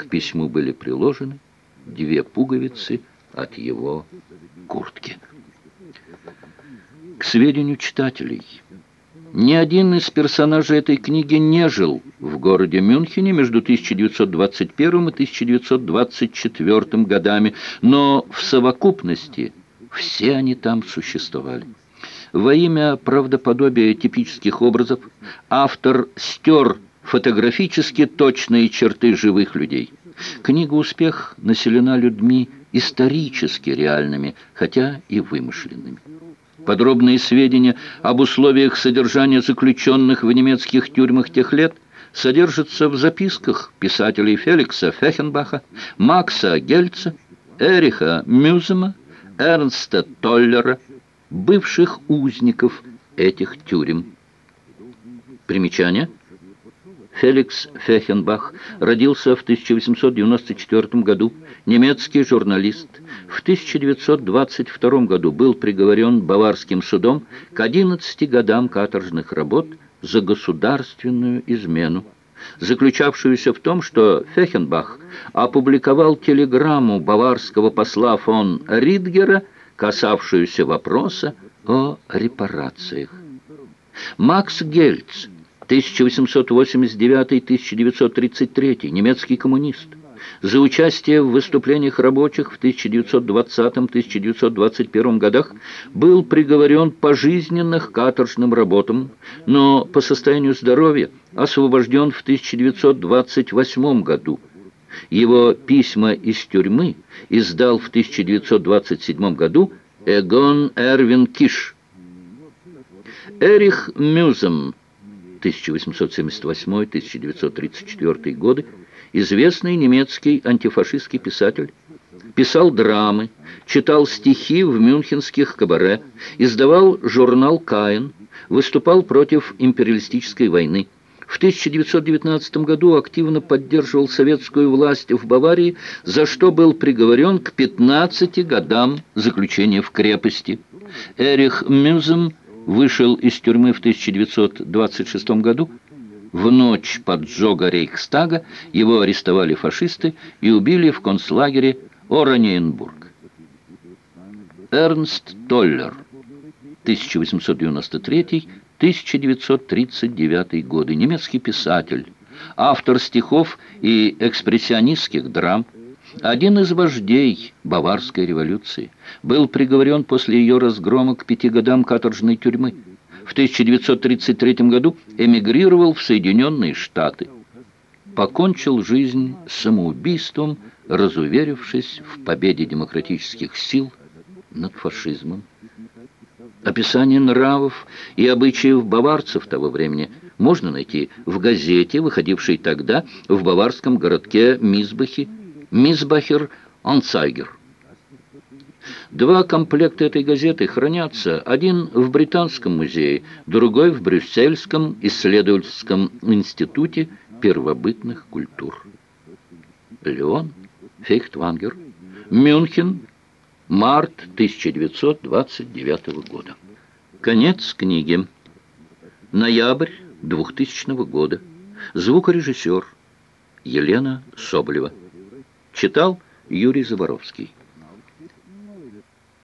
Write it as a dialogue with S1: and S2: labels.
S1: К письму были приложены две пуговицы от его куртки. К сведению читателей, ни один из персонажей этой книги не жил в городе Мюнхене между 1921 и 1924 годами, но в совокупности все они там существовали. Во имя правдоподобия типических образов автор стер фотографически точные черты живых людей. Книга «Успех» населена людьми исторически реальными, хотя и вымышленными. Подробные сведения об условиях содержания заключенных в немецких тюрьмах тех лет содержатся в записках писателей Феликса Фехенбаха, Макса Гельца, Эриха Мюзема, Эрнста Толлера, бывших узников этих тюрем. Примечание – Феликс Фехенбах родился в 1894 году, немецкий журналист. В 1922 году был приговорен Баварским судом к 11 годам каторжных работ за государственную измену, заключавшуюся в том, что Фехенбах опубликовал телеграмму баварского посла фон Ридгера, касавшуюся вопроса о репарациях. Макс Гельц 1889-1933, немецкий коммунист. За участие в выступлениях рабочих в 1920-1921 годах был приговорен пожизненно к каторжным работам, но по состоянию здоровья освобожден в 1928 году. Его письма из тюрьмы издал в 1927 году Эгон Эрвин Киш. Эрих Мюзем 1878-1934 годы, известный немецкий антифашистский писатель, писал драмы, читал стихи в мюнхенских кабаре, издавал журнал «Каин», выступал против империалистической войны. В 1919 году активно поддерживал советскую власть в Баварии, за что был приговорен к 15 годам заключения в крепости. Эрих Мюзем вышел из тюрьмы в 1926 году. В ночь поджога Рейхстага его арестовали фашисты и убили в концлагере Ораниенбург. Эрнст Толлер, 1893-1939 годы, немецкий писатель, автор стихов и экспрессионистских драм, один из вождей Баварской революции был приговорен после ее разгрома к пяти годам каторжной тюрьмы. В 1933 году эмигрировал в Соединенные Штаты. Покончил жизнь самоубийством, разуверившись в победе демократических сил над фашизмом. Описание нравов и обычаев баварцев того времени можно найти в газете, выходившей тогда в баварском городке Мизбахе, Мисбахер Анцайгер. Два комплекта этой газеты хранятся, один в Британском музее, другой в Брюссельском исследовательском институте первобытных культур. Леон Фейхтвангер, Мюнхен, март 1929 года. Конец книги. Ноябрь 2000 года. Звукорежиссер Елена Соболева. Читал Юрий Заборовский.